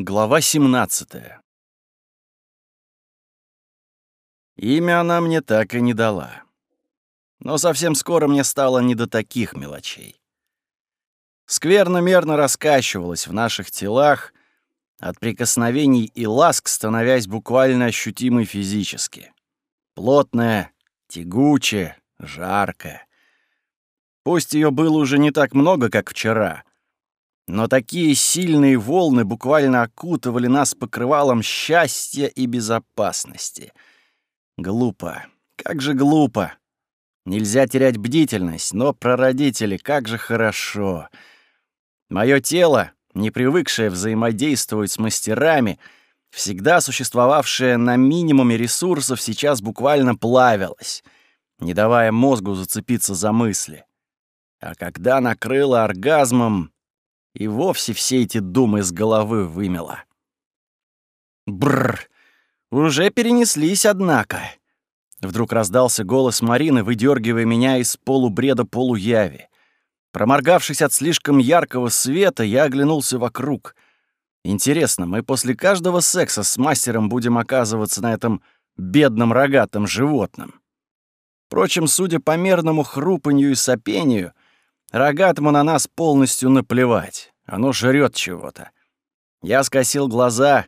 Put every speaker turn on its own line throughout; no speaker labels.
Глава 17 Имя она мне так и не дала. Но совсем скоро мне стало не до таких мелочей. Скверно-мерно раскачивалась в наших телах, от прикосновений и ласк становясь буквально ощутимой физически. Плотная, тягучая, жаркая. Пусть ее было уже не так много, как вчера — но такие сильные волны буквально окутывали нас покрывалом счастья и безопасности. Глупо. Как же глупо. Нельзя терять бдительность, но про родителей как же хорошо. Мое тело, не привыкшее взаимодействовать с мастерами, всегда существовавшее на минимуме ресурсов, сейчас буквально плавилось, не давая мозгу зацепиться за мысли. А когда накрыло оргазмом, и вовсе все эти думы с головы вымела. Бррр, уже перенеслись, однако. Вдруг раздался голос Марины, выдергивая меня из полубреда полуяви. Проморгавшись от слишком яркого света, я оглянулся вокруг. Интересно, мы после каждого секса с мастером будем оказываться на этом бедном рогатом животном? Впрочем, судя по мерному хрупанью и сопению, Рогатому на нас полностью наплевать. Оно жрет чего-то. Я скосил глаза.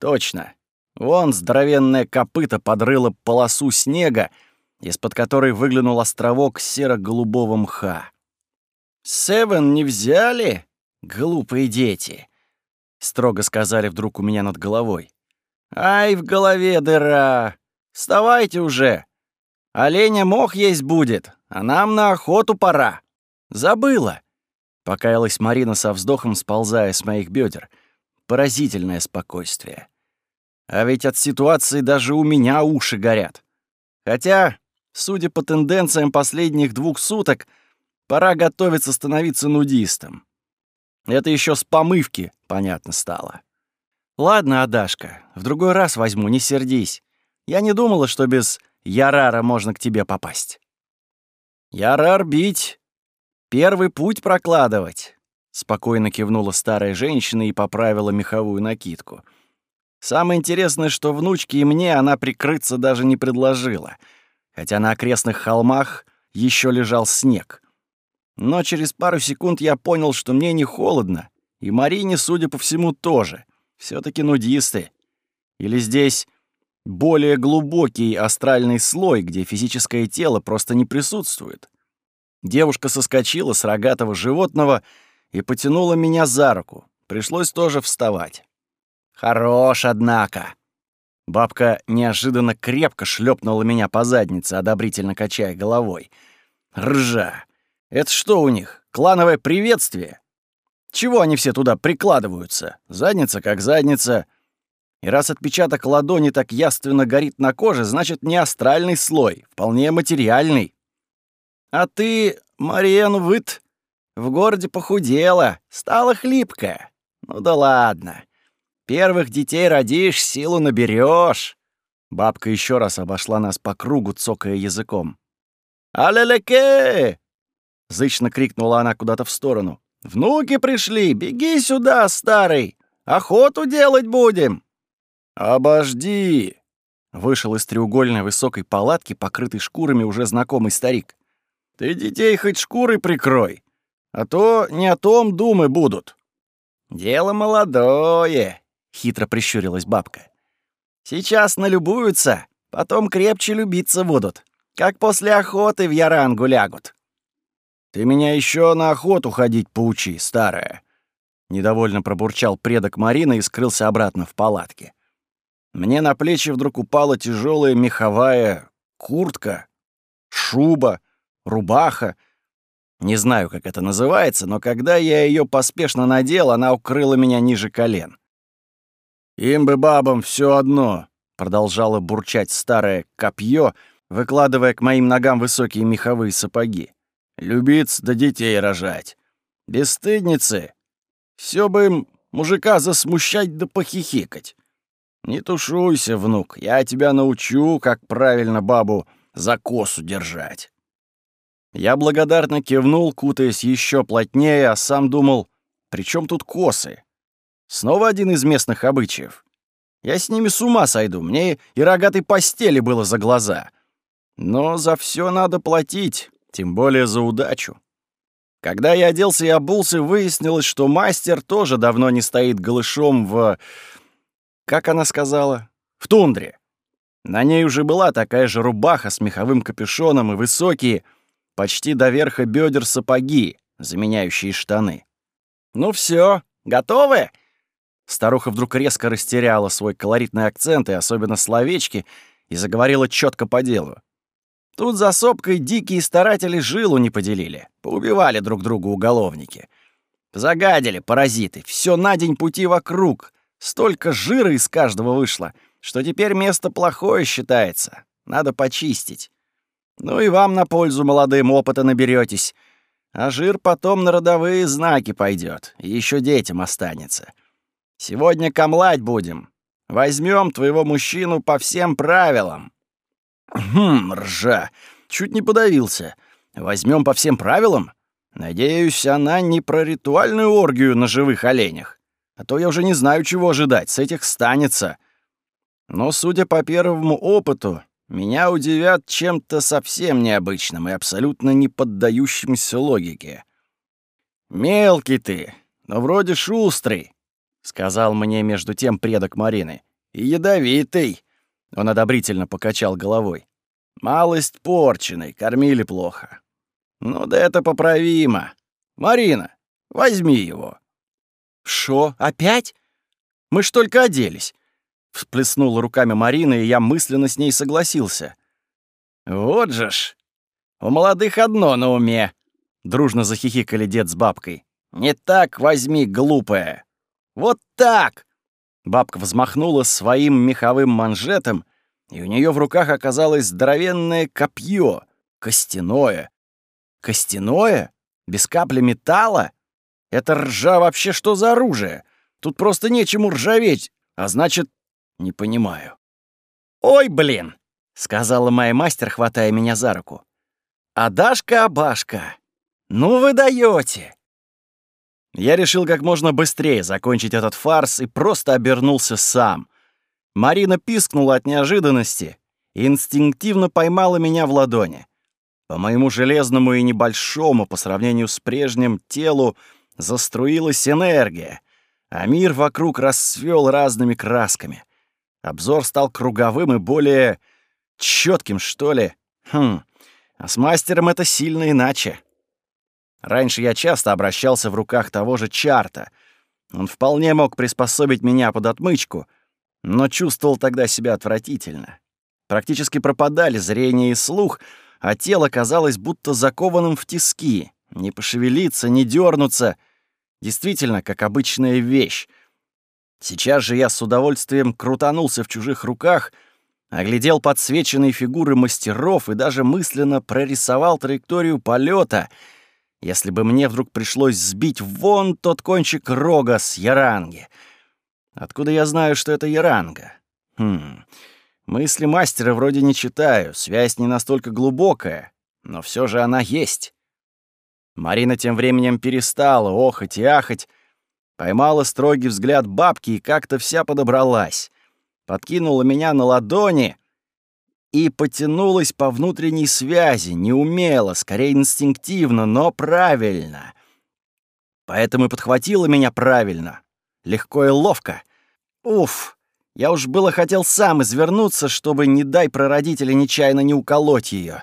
Точно. Вон здоровенное копыто подрыло полосу снега, из-под которой выглянул островок серо-голубого мха. «Севен не взяли? Глупые дети!» — строго сказали вдруг у меня над головой. «Ай, в голове дыра! Вставайте уже! Оленя мох есть будет, а нам на охоту пора!» «Забыла!» — покаялась Марина со вздохом, сползая с моих бедер. Поразительное спокойствие. А ведь от ситуации даже у меня уши горят. Хотя, судя по тенденциям последних двух суток, пора готовиться становиться нудистом. Это еще с помывки, понятно стало. Ладно, Адашка, в другой раз возьму, не сердись. Я не думала, что без Ярара можно к тебе попасть. Ярар бить Первый путь прокладывать. Спокойно кивнула старая женщина и поправила меховую накидку. Самое интересное, что внучке и мне она прикрыться даже не предложила, хотя на окрестных холмах еще лежал снег. Но через пару секунд я понял, что мне не холодно, и Марине, судя по всему, тоже. все таки нудисты. Или здесь более глубокий астральный слой, где физическое тело просто не присутствует. Девушка соскочила с рогатого животного и потянула меня за руку. Пришлось тоже вставать. «Хорош, однако!» Бабка неожиданно крепко шлепнула меня по заднице, одобрительно качая головой. «Ржа! Это что у них, клановое приветствие? Чего они все туда прикладываются? Задница как задница. И раз отпечаток ладони так яственно горит на коже, значит, не астральный слой, вполне материальный. А ты, Мариен Вит, в городе похудела, стала хлипкая. Ну да ладно. Первых детей родишь, силу наберешь. Бабка еще раз обошла нас по кругу, цокая языком. «Алелеке!» — зычно крикнула она куда-то в сторону. «Внуки пришли! Беги сюда, старый! Охоту делать будем!» «Обожди!» — вышел из треугольной высокой палатки, покрытой шкурами уже знакомый старик. Ты детей хоть шкурой прикрой, а то не о том думы будут». «Дело молодое», — хитро прищурилась бабка. «Сейчас налюбуются, потом крепче любиться будут, как после охоты в ярангу лягут». «Ты меня еще на охоту ходить поучи, старая», — недовольно пробурчал предок Марины и скрылся обратно в палатке. Мне на плечи вдруг упала тяжелая меховая куртка, шуба, рубаха. Не знаю, как это называется, но когда я ее поспешно надел, она укрыла меня ниже колен. «Им бы бабам все одно», — продолжало бурчать старое копье, выкладывая к моим ногам высокие меховые сапоги. «Любиться да детей рожать. Бесстыдницы. Все бы им мужика засмущать да похихикать. Не тушуйся, внук, я тебя научу, как правильно бабу за косу держать». Я благодарно кивнул, кутаясь еще плотнее, а сам думал, при чем тут косы? Снова один из местных обычаев. Я с ними с ума сойду, мне и рогатой постели было за глаза. Но за все надо платить, тем более за удачу. Когда я оделся и обулся, выяснилось, что мастер тоже давно не стоит голышом в... Как она сказала? В тундре. На ней уже была такая же рубаха с меховым капюшоном и высокие, почти до верха бедер сапоги, заменяющие штаны. «Ну все, готовы?» Старуха вдруг резко растеряла свой колоритный акцент и особенно словечки и заговорила четко по делу. Тут за сопкой дикие старатели жилу не поделили, поубивали друг друга уголовники. Загадили паразиты, все на день пути вокруг. Столько жира из каждого вышло, что теперь место плохое считается. Надо почистить. Ну и вам на пользу молодым опыта наберетесь. А жир потом на родовые знаки пойдет, еще детям останется. Сегодня камлать будем. Возьмем твоего мужчину по всем правилам. Хм, ржа. Чуть не подавился. Возьмем по всем правилам? Надеюсь, она не про ритуальную оргию на живых оленях. А то я уже не знаю, чего ожидать. С этих станется. Но, судя по первому опыту, меня удивят чем-то совсем необычным и абсолютно не поддающимся логике. «Мелкий ты, но вроде шустрый», — сказал мне между тем предок Марины. «И ядовитый», — он одобрительно покачал головой. «Малость порченый, кормили плохо». «Ну да это поправимо. Марина, возьми его». «Шо, опять? Мы ж только оделись. Всплеснула руками Марина, и я мысленно с ней согласился. «Вот же ж! У молодых одно на уме!» Дружно захихикали дед с бабкой. «Не так возьми, глупая! Вот так!» Бабка взмахнула своим меховым манжетом, и у нее в руках оказалось здоровенное копье, костяное. Костяное? Без капли металла? Это ржа вообще что за оружие? Тут просто нечему ржаветь, а значит, не понимаю. «Ой, блин!» — сказала моя мастер, хватая меня за руку. «Адашка-абашка! Ну вы даете!» Я решил как можно быстрее закончить этот фарс и просто обернулся сам. Марина пискнула от неожиданности и инстинктивно поймала меня в ладони. По моему железному и небольшому по сравнению с прежним телу заструилась энергия, а мир вокруг расцвел разными красками. Обзор стал круговым и более четким, что ли. Хм, а с мастером это сильно иначе. Раньше я часто обращался в руках того же Чарта. Он вполне мог приспособить меня под отмычку, но чувствовал тогда себя отвратительно. Практически пропадали зрение и слух, а тело казалось будто закованным в тиски. Не пошевелиться, не дернуться. Действительно, как обычная вещь. Сейчас же я с удовольствием крутанулся в чужих руках, оглядел подсвеченные фигуры мастеров и даже мысленно прорисовал траекторию полета, если бы мне вдруг пришлось сбить вон тот кончик рога с яранги. Откуда я знаю, что это яранга? Хм, мысли мастера вроде не читаю, связь не настолько глубокая, но все же она есть. Марина тем временем перестала охать и ахать, Поймала строгий взгляд бабки и как-то вся подобралась. Подкинула меня на ладони и потянулась по внутренней связи, неумело, скорее инстинктивно, но правильно. Поэтому и подхватила меня правильно, легко и ловко. Уф, я уж было хотел сам извернуться, чтобы, не дай прародителя нечаянно не уколоть ее.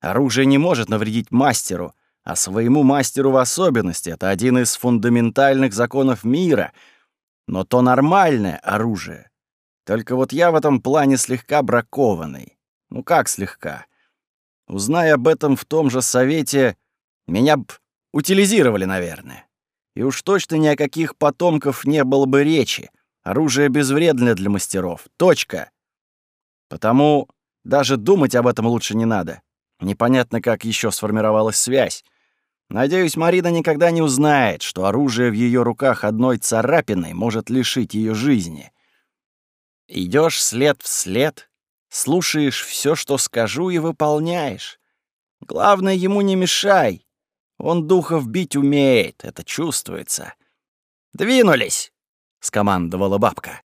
Оружие не может навредить мастеру — а своему мастеру в особенности. Это один из фундаментальных законов мира. Но то нормальное оружие. Только вот я в этом плане слегка бракованный. Ну как слегка? Узная об этом в том же совете, меня б утилизировали, наверное. И уж точно ни о каких потомков не было бы речи. Оружие безвредно для мастеров. Точка. Потому даже думать об этом лучше не надо. Непонятно, как еще сформировалась связь. Надеюсь, Марина никогда не узнает, что оружие в ее руках одной царапиной может лишить ее жизни. Идешь след в след, слушаешь все, что скажу, и выполняешь. Главное, ему не мешай. Он духов бить умеет, это чувствуется. Двинулись. скомандовала бабка.